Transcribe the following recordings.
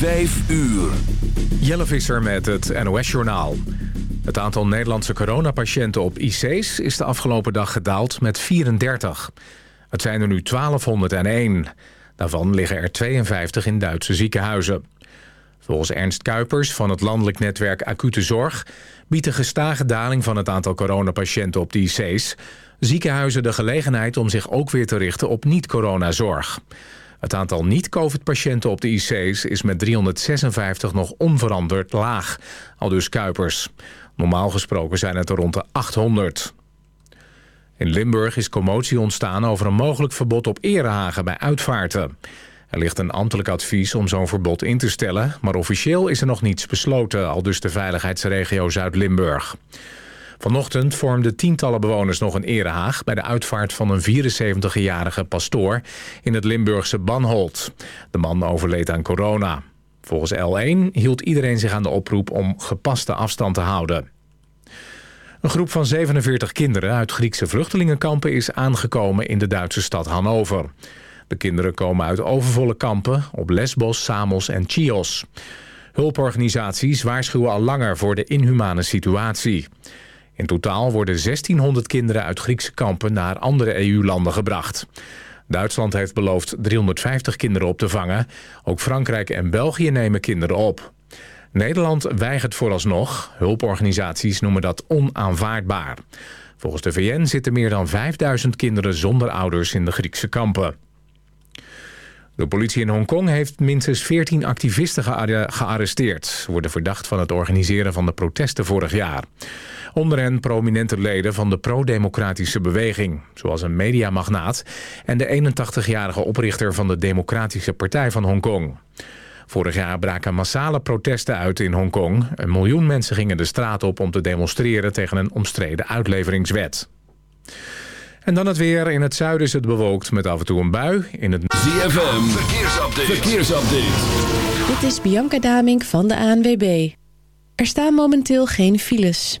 5 uur. Jelle Visser met het NOS-journaal. Het aantal Nederlandse coronapatiënten op IC's is de afgelopen dag gedaald met 34. Het zijn er nu 1201. Daarvan liggen er 52 in Duitse ziekenhuizen. Volgens Ernst Kuipers van het landelijk netwerk Acute Zorg... biedt de gestage daling van het aantal coronapatiënten op de IC's... ziekenhuizen de gelegenheid om zich ook weer te richten op niet-coronazorg. Het aantal niet-covid-patiënten op de IC's is met 356 nog onveranderd laag, al dus Kuipers. Normaal gesproken zijn het er rond de 800. In Limburg is commotie ontstaan over een mogelijk verbod op erehagen bij uitvaarten. Er ligt een ambtelijk advies om zo'n verbod in te stellen... maar officieel is er nog niets besloten, al dus de veiligheidsregio Zuid-Limburg. Vanochtend vormden tientallen bewoners nog een erehaag... bij de uitvaart van een 74-jarige pastoor in het Limburgse Banholt. De man overleed aan corona. Volgens L1 hield iedereen zich aan de oproep om gepaste afstand te houden. Een groep van 47 kinderen uit Griekse vluchtelingenkampen... is aangekomen in de Duitse stad Hannover. De kinderen komen uit overvolle kampen op Lesbos, Samos en Chios. Hulporganisaties waarschuwen al langer voor de inhumane situatie. In totaal worden 1600 kinderen uit Griekse kampen naar andere EU-landen gebracht. Duitsland heeft beloofd 350 kinderen op te vangen. Ook Frankrijk en België nemen kinderen op. Nederland weigert vooralsnog. Hulporganisaties noemen dat onaanvaardbaar. Volgens de VN zitten meer dan 5000 kinderen zonder ouders in de Griekse kampen. De politie in Hongkong heeft minstens 14 activisten gearresteerd. Ze worden verdacht van het organiseren van de protesten vorig jaar. Onder hen prominente leden van de pro-democratische beweging... zoals een mediamagnaat en de 81-jarige oprichter van de Democratische Partij van Hongkong. Vorig jaar braken massale protesten uit in Hongkong. Een miljoen mensen gingen de straat op om te demonstreren... tegen een omstreden uitleveringswet. En dan het weer. In het zuiden is het bewolkt met af en toe een bui. In het... ZFM, verkeersupdate. verkeersupdate. Dit is Bianca Damink van de ANWB. Er staan momenteel geen files.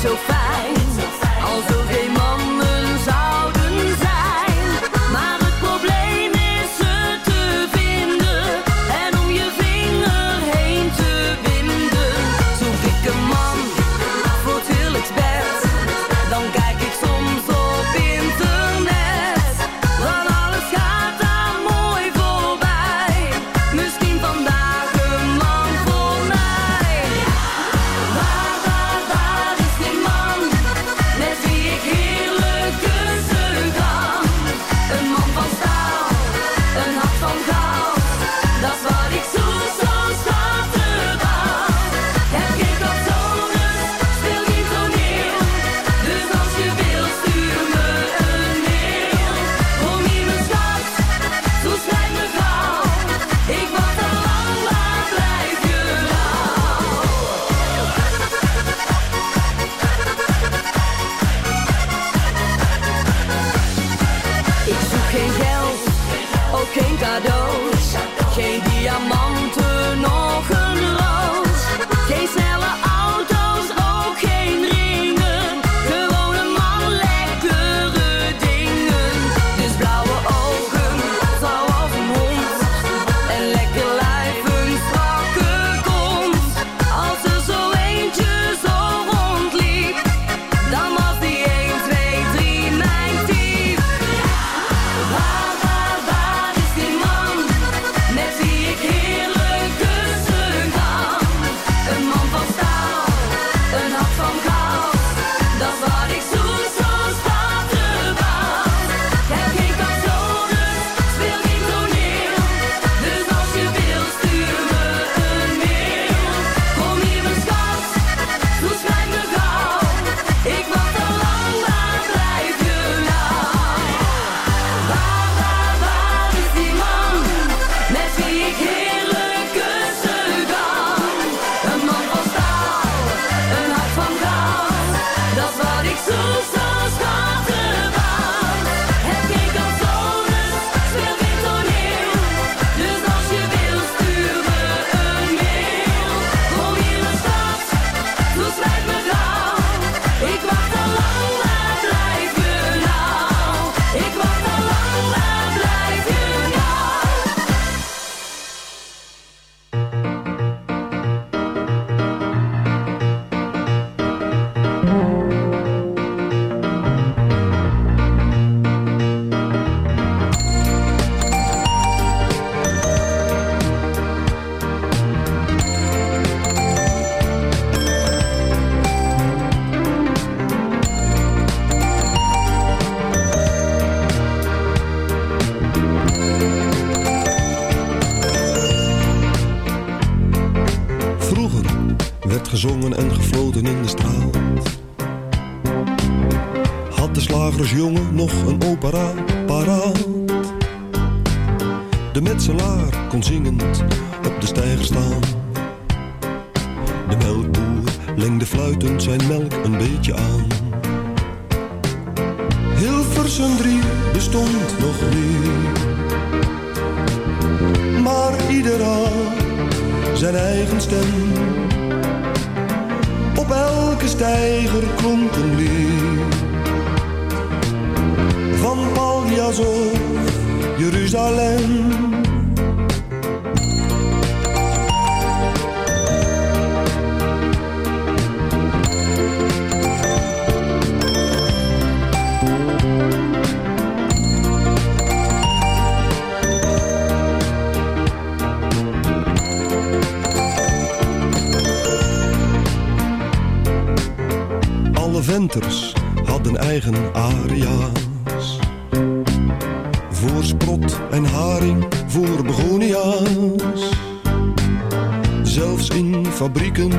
Zo fijn,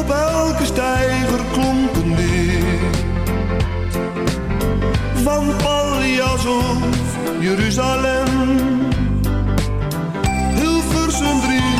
op elke stijger klonken weer. Van Pallias of Jeruzalem, Hilversum drie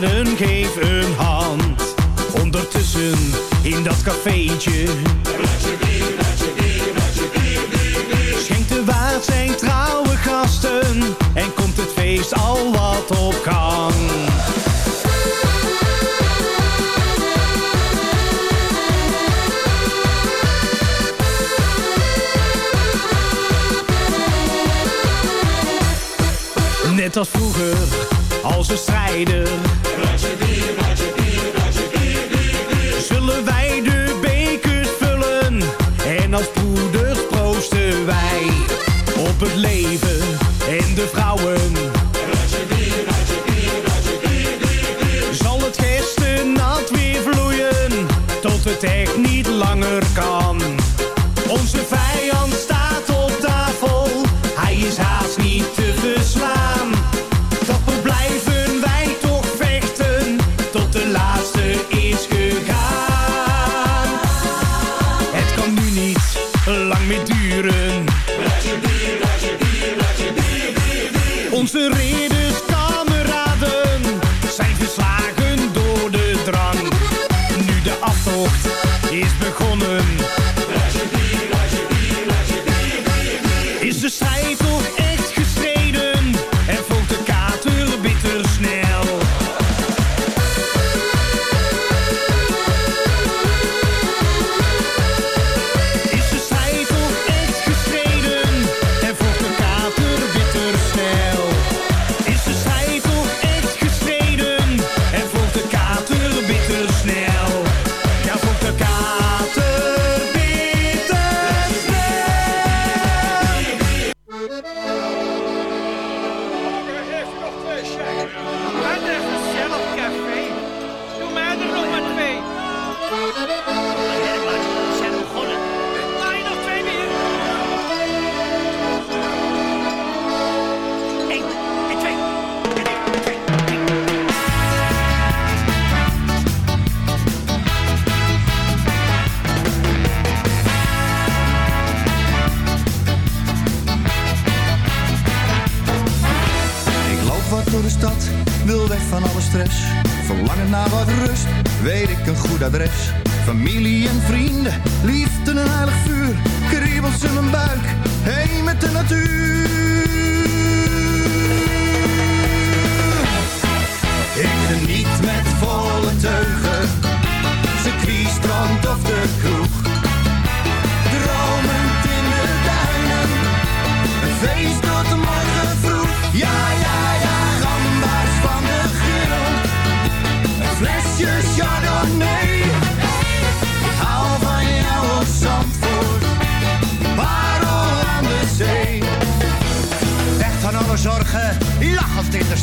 tranen, geef een hand. Ondertussen in dat cafeetje. Schenkt de waard zijn trouwe gasten. En komt het feest al wat op gang. Net als vroeger, als een strijder leven en de vrouw.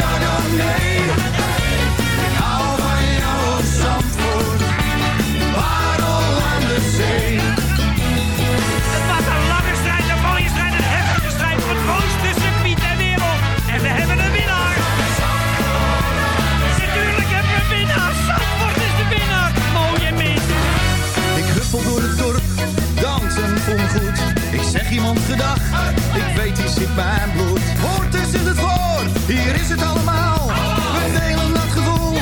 Dan nee, ik hou van jou op Samfood, waarom aan de zee? Het was een lange strijd, een mooie strijd, een heftige strijd. Voor het woonstussen Piet en wereld, en we hebben een winnaar: Samfood. Natuurlijk heb je een winnaar: Samfood is de winnaar, mooie min. Ik huppel door het dorp, dan ongoed. Ik zeg iemand gedag, ik weet wie zit bij het bloed hier is het allemaal. We delen dat gevoel,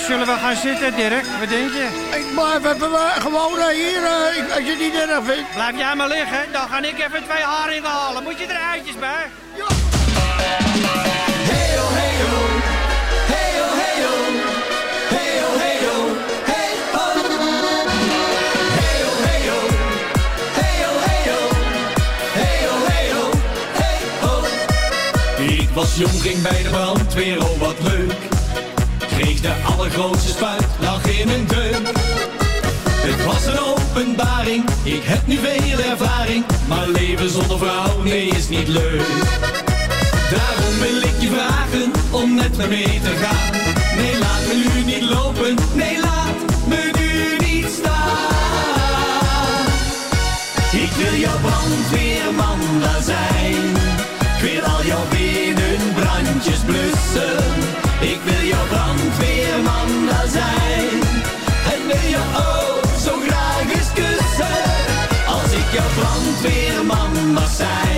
zullen we gaan zitten, Dirk? Wat denk je? Ik blijf even eh, gewoon eh, hier, eh, als je het niet erg vindt. Blijf jij maar liggen, dan ga ik even twee haringen halen. Moet je er eitjes bij? Heyo, heyo. Heyo, heyo. Heyo, heyo. Hey, ho. Heyo, heyo. Heyo, heyo. Heyo, heyo. Hey, ho. Ik was jong, ging bij de brandweer, oh wat leuk. De allergrootste spuit, lag in een deuk. Het was een openbaring, ik heb nu veel ervaring. Maar leven zonder vrouw, nee, is niet leuk. Daarom wil ik je vragen om met me mee te gaan. Nee, laat me nu niet lopen, nee, laat me nu niet staan. Ik wil jouw brandweerman daar zijn. Ik wil al jouw binnenbrandjes blussen. Jouw brandweerman mag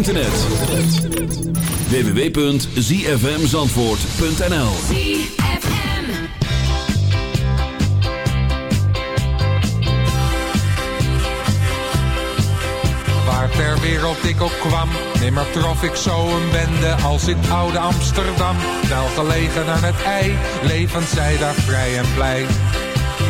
internet. www.zfmzandvoort.nl Waar ter wereld ik ook kwam, nimmer trof ik zo een bende als in oude Amsterdam. Wel gelegen aan het ei, levend zij daar vrij en blij.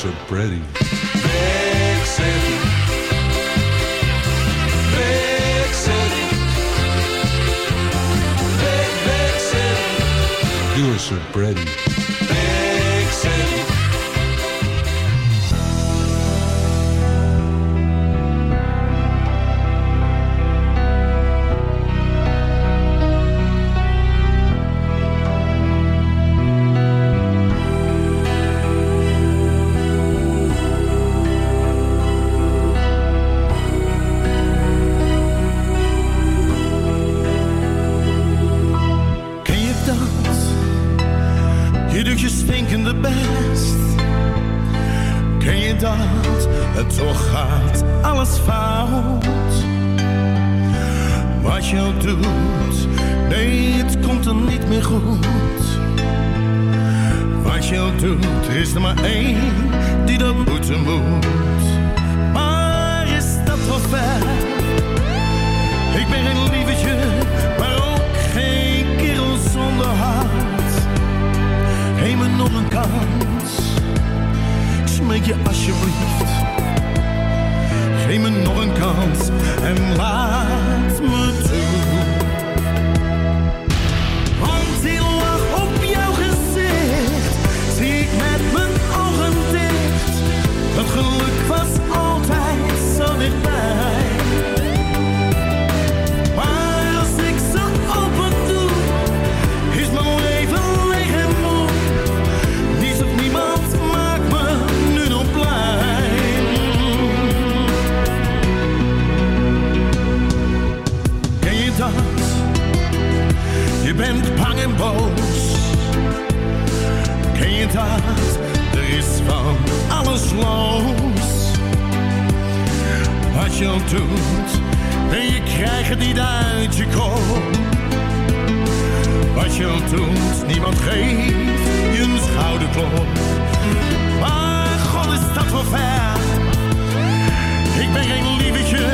So pretty. Big city. Big city. Big, big city. You're so pretty. Big city. Het toch gaat alles fout. Wat je doet, nee, het komt er niet meer goed. Wat je doet, is er maar één die dat moeten moet. Maar is dat wel ver? Ik ben geen lievertje, maar ook geen kerel zonder hart. Geef me nog een kans, je alsjeblieft. Geef me nog een kans en laat Ken je dat? Er is van alles los. Wat je al doet, en je krijgt niet uit je kop. Wat je al doet, niemand geeft je een schouderklop. Maar God is dat wel ver. Ik ben geen lievetje,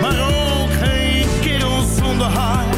maar ook geen kerel zonder hart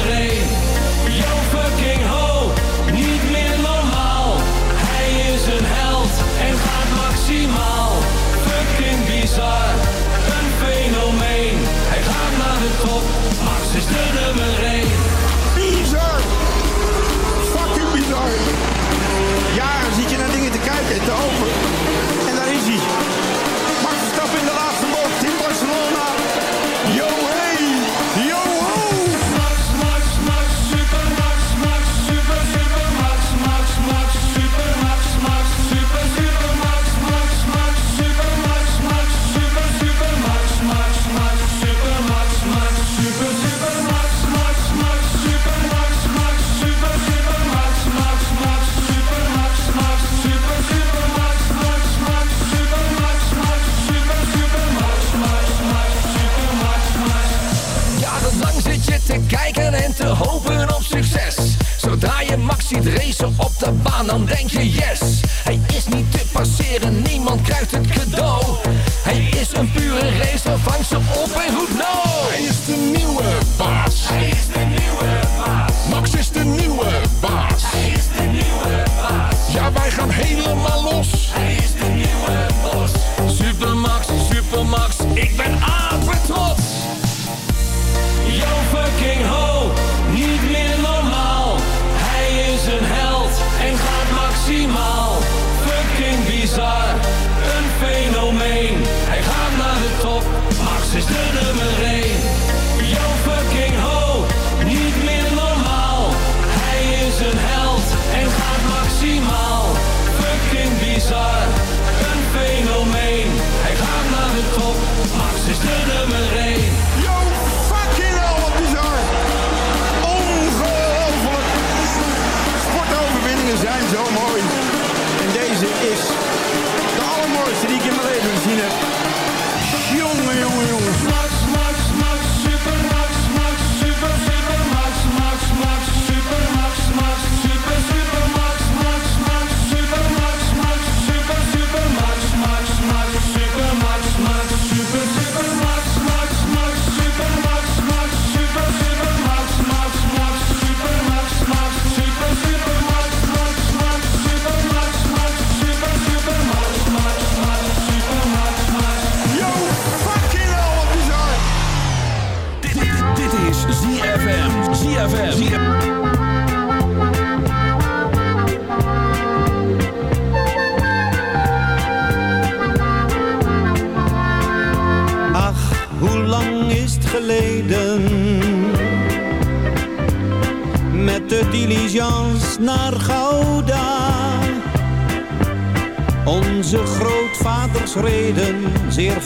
kijken en te hopen op succes. Zodra je Max ziet racen op de baan, dan denk je yes. Hij is niet te passeren, niemand krijgt het cadeau. Hij is een pure racer, vang ze op en goed no. Hij is de nieuwe baas. Hij is de nieuwe baas. Max is de nieuwe baas. Hij is de nieuwe baas. Ja, wij gaan helemaal los. Hij is de nieuwe boss. Supermax, Supermax, ik ben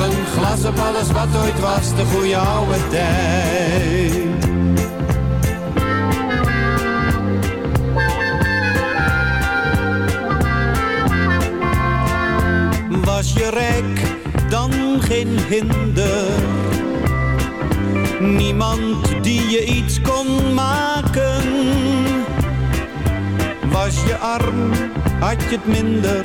Een glas op alles wat ooit was, de goede oude tijd. Was je rijk, dan geen hinder. Niemand die je iets kon maken. Was je arm, had je het minder.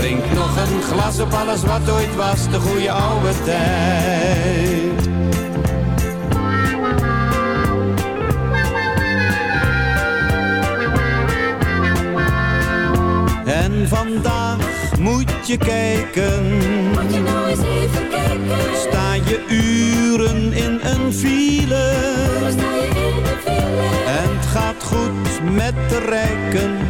Drink nog een glas op alles wat ooit was, de goede oude tijd. En vandaag moet je kijken. Moet je nou eens even kijken. Sta je uren in een file. Sta je in een file. En het gaat goed met de rijken.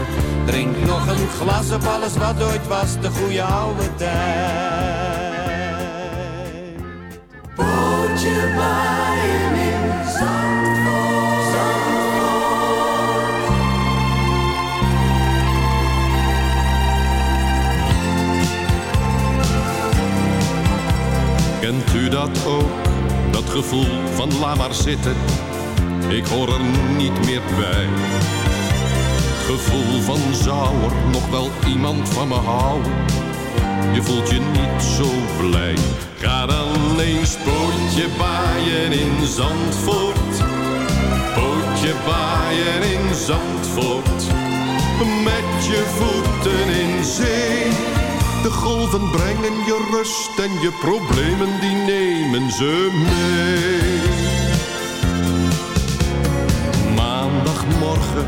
Drink nog een glas op alles wat ooit was, de goede oude tijd. Bootje bij in Zandvoort, Zandvoort. Kent u dat ook, dat gevoel van laat maar zitten, ik hoor er niet meer bij. Gevoel van zou er nog wel iemand van me houden, je voelt je niet zo blij. Ga dan eens pootje baaien in Zandvoort, pootje baaien in Zandvoort, met je voeten in zee. De golven brengen je rust en je problemen die nemen ze mee. Maandagmorgen,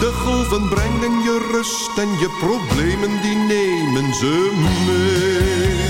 De golven brengen je rust en je problemen die nemen ze mee.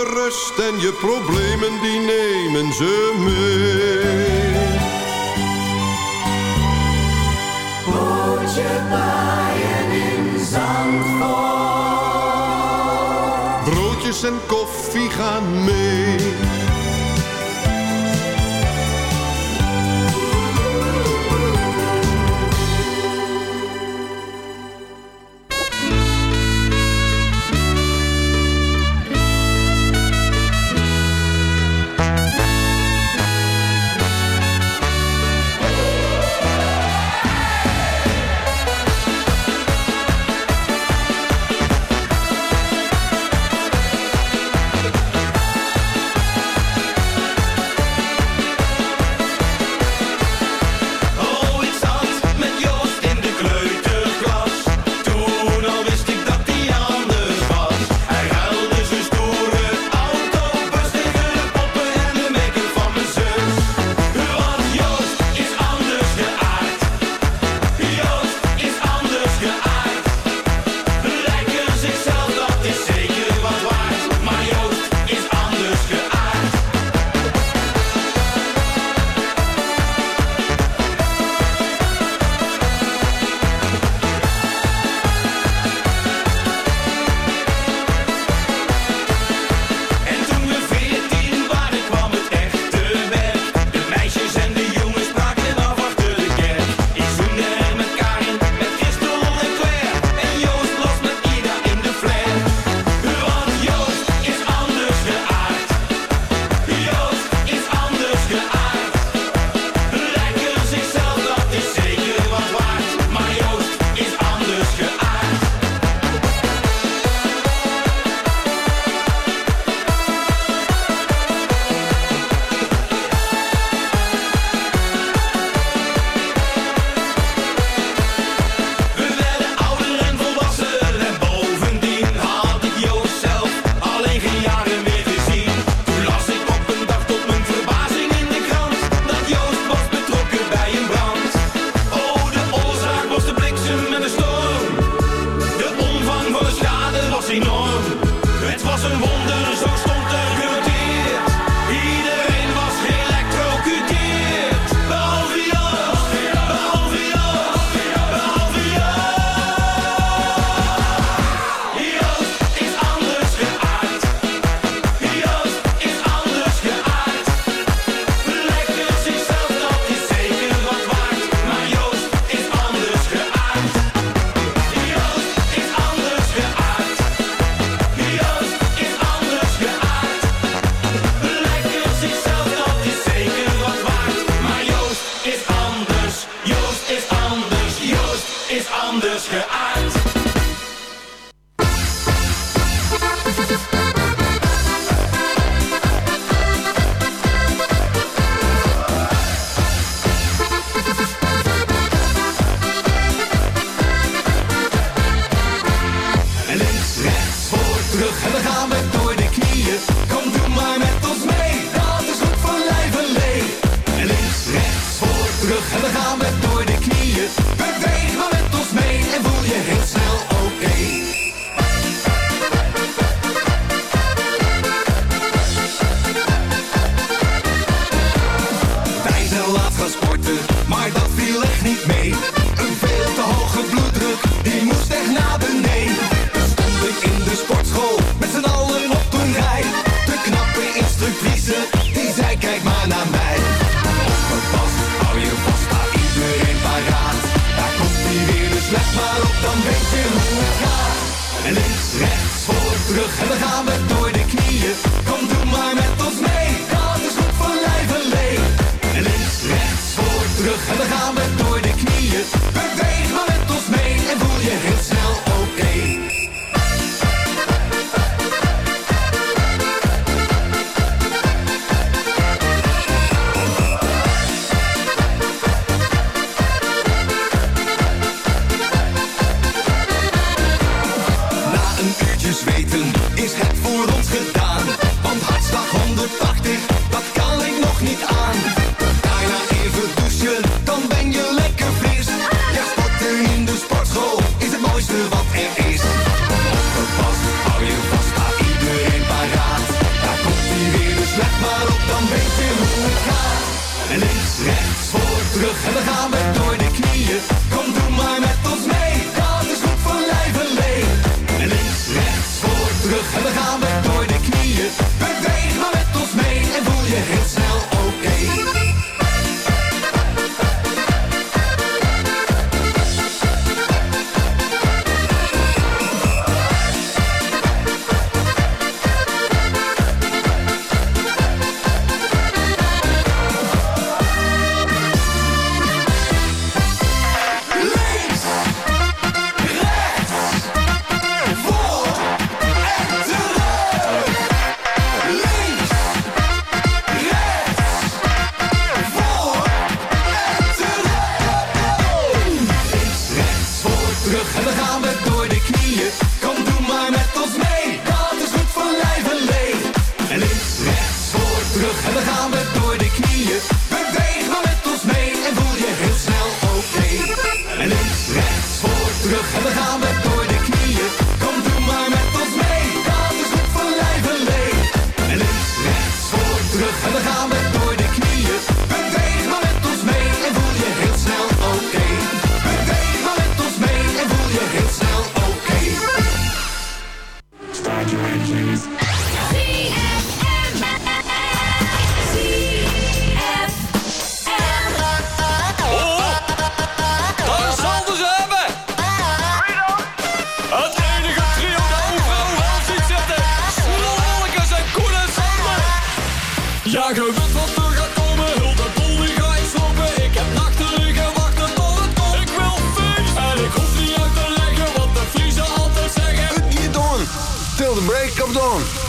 rust en je problemen die nemen ze mee. broodje paaien in Zandvoort. Broodjes en koffie gaan mee.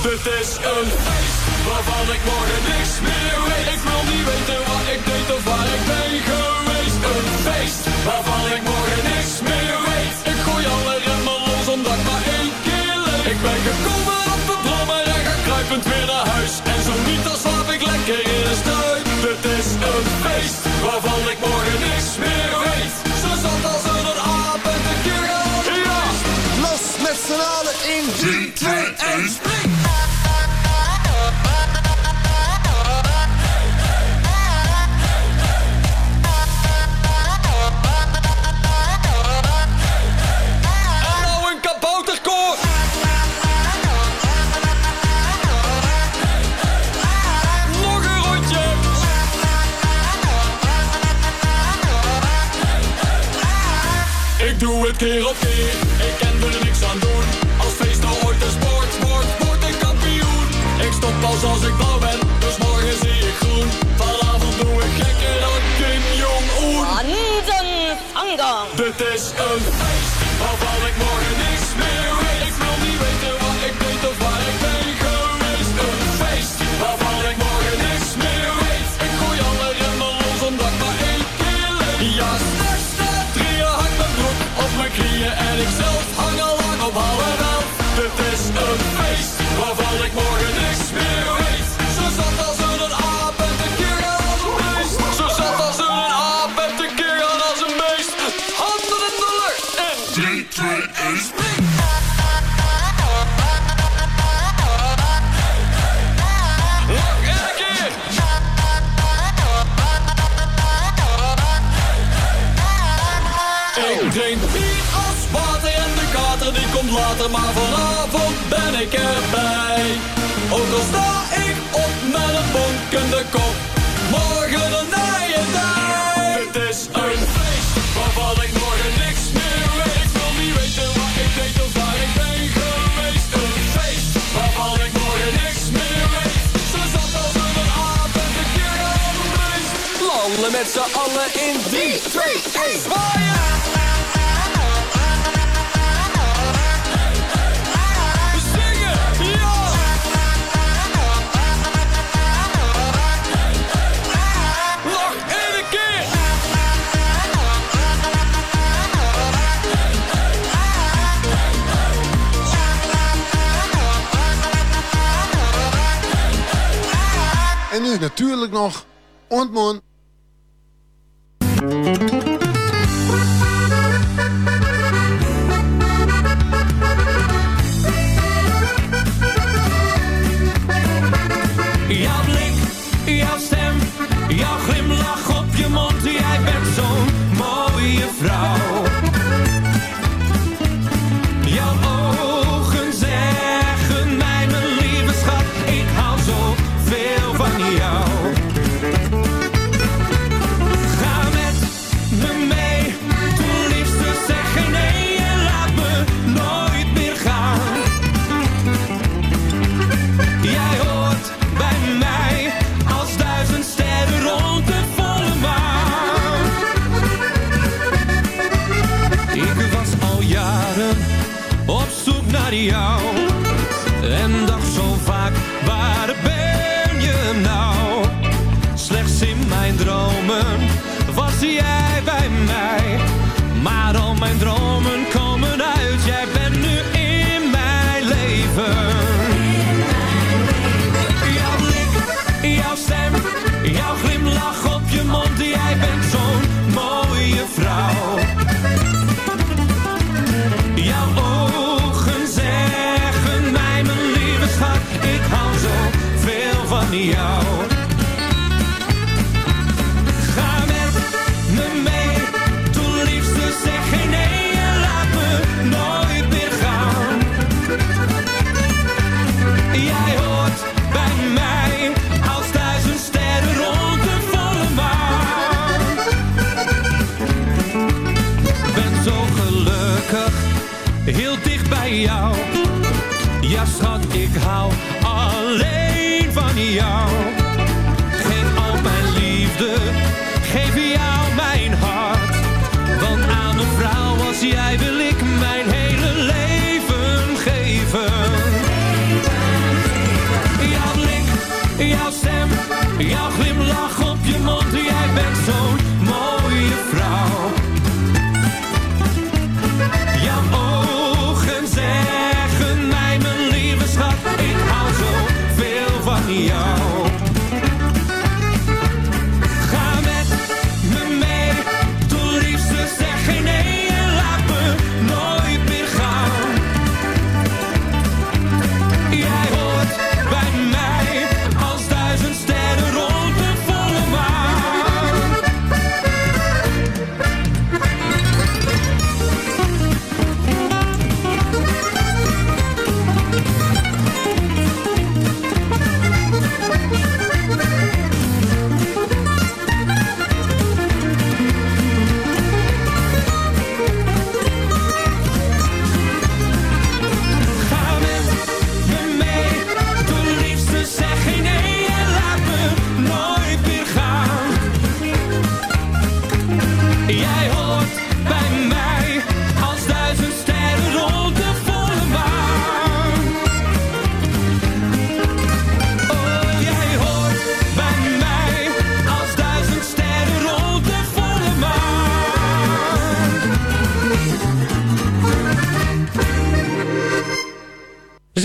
Dit is een feest waarvan ik morgen niks meer weet. Ik wil niet weten wat ik deed of waar ik ben geweest. Een feest waarvan ik morgen niks meer weet. Ik gooi alle remmen los omdat ik maar één keer leef. Ik ben gekomen op de blommen en ga kruipend weer naar huis. En zo niet dan slaap ik lekker in een struik. Dit is een feest waarvan ik morgen niks meer weet. Zo zat als een aap en de keer gaan Ja, los met z'n allen in 3, 2, 1, keer op. z'n allen in 3, 2, 1, zwaaien! En natuurlijk nog Ontmoen. Thank you. jou.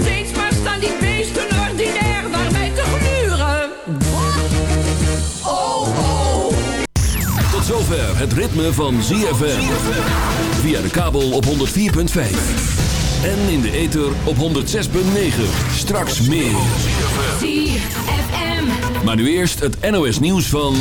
Steeds maar staan die beesten ordinair naar mij te gluren. Oh, oh. Tot zover het ritme van ZFM. Via de kabel op 104.5. En in de ether op 106.9. Straks meer. ZFM. Maar nu eerst het NOS nieuws van...